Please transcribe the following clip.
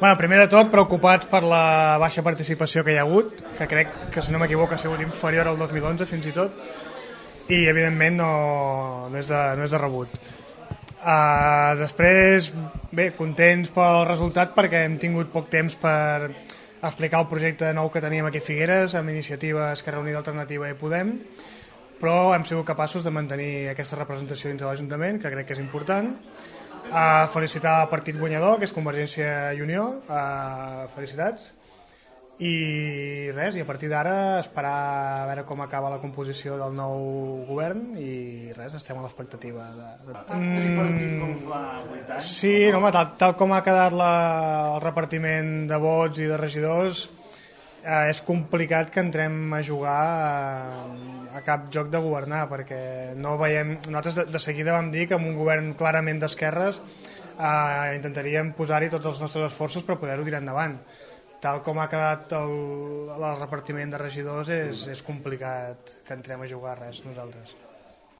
Bueno, primer de tot, preocupats per la baixa participació que hi ha hagut, que crec que, si no m'equivoco, ha sigut inferior al 2011 fins i tot, i evidentment no, no, és, de, no és de rebut. Uh, després, bé, contents pel resultat perquè hem tingut poc temps per explicar el projecte nou que teníem aquí a Figueres amb iniciativa Esquerra Unida Alternativa i Podem, però hem sigut capaços de mantenir aquesta representació dins de l'Ajuntament, que crec que és important, a felicitar el partit guanyador, que és Convergència i Unió, a felicitats. I res, i a partir d'ara esperar a veure com acaba la composició del nou govern i res, estem a l'expectativa. De, de... Mm, sí, no, home, tal, tal com ha quedat la, el repartiment de vots i de regidors, eh, és complicat que entrem a jugar a, a cap joc de governar perquè no veiem, nosaltres de, de seguida vam dir que amb un govern clarament d'esquerres eh, intentaríem posar-hi tots els nostres esforços per poder-ho tirar endavant. Tal com ha quedat el, el repartiment de regidors és, és complicat que entrem a jugar res nosaltres